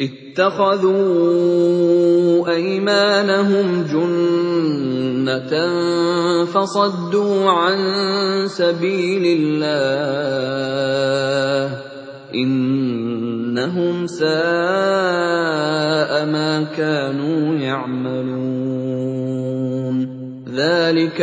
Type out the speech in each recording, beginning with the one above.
اتخذوا أيمانهم جنة فصدوا عن سبيل الله إنهم ساء ما كانوا يعملون. ذلك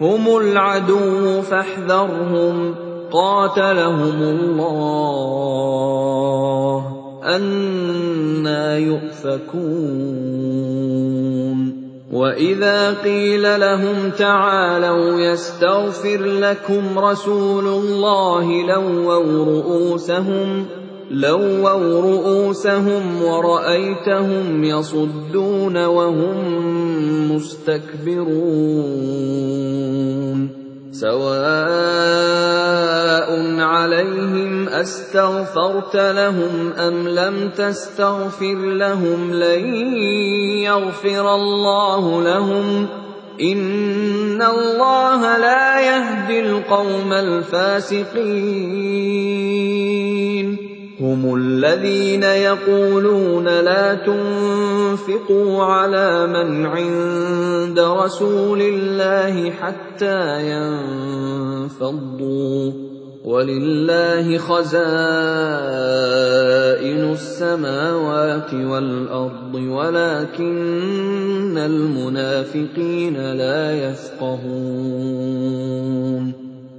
هم العدو فاحذرهم. قاتلهم الله. أنا يؤفكون. وإذا قيل لهم تعالوا يستغفر لكم رسول الله لووا رؤوسهم لووا رؤوسهم ورأيتهم يصدون وهم مستكبرون. سواء عليهم أستغفرت لهم أم لم تستغفر لهم لن يغفر الله لهم. إن الله لا يهدي القوم الفاسقين. هم الذين يقولون لا تنفقوا على من عند رسول الله حتى ينفضوا. ولله خزائن السماوات والأرض ولكن المنافقين لا يفقهون.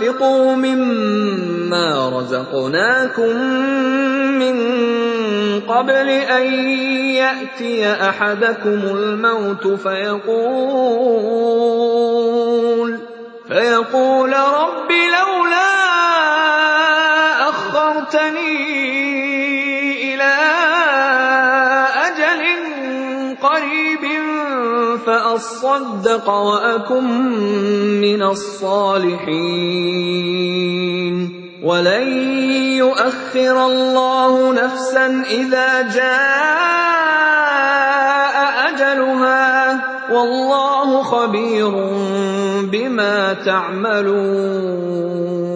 وانفقوا مما رزقناكم من قبل ان ياتي احدكم الموت فيقول فيقول رب قريب فأصدق وأكن من الصالحين. ولن يؤخر الله نفسا إذا جاء أجلها. والله خبير بما تعملون.